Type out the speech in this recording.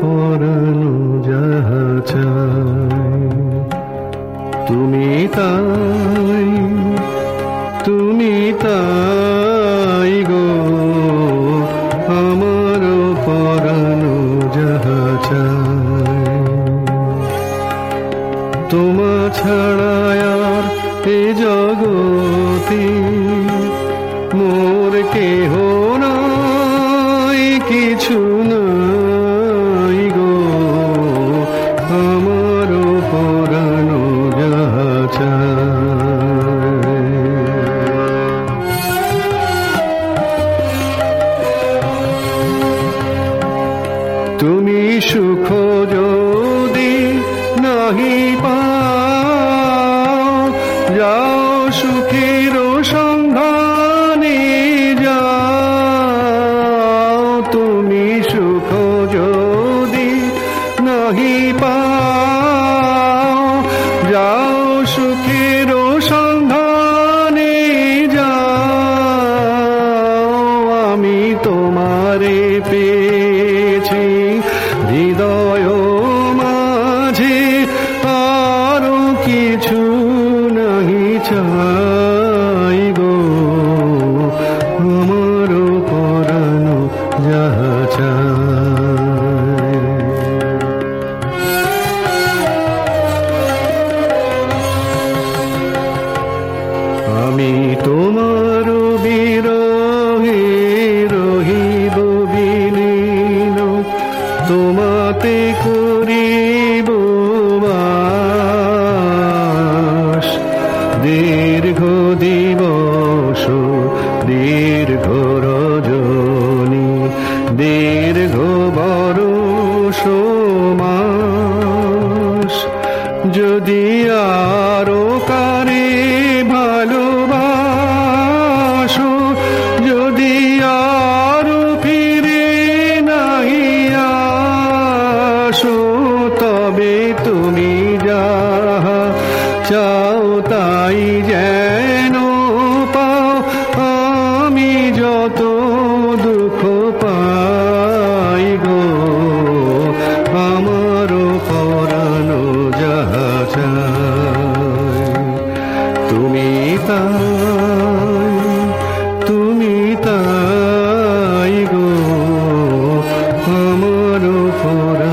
পরানো যাহা চায় তুমি তাই তুমি তাই গো। আমার পরানো যাহা চায় তোমা ছাড়ায় আর এ জগতে মোর কেহ সুখ যদি নাহি পাও যাও সুখের সন্ধানে চাই আমার পরানো যাহা চায় আমি তোমার বিরহে রহিব বিলীন তোমাতে করিব দীর্ঘ দিবস দীর্ঘ রজনী দীর্ঘ বরষ মাস যদি আরও কারে তাই যেন পাও আমি যত দুঃখ পাই গো। আমার পরানো যাহা চায় তুমি তাই তুমি তাই গো। আমার চায়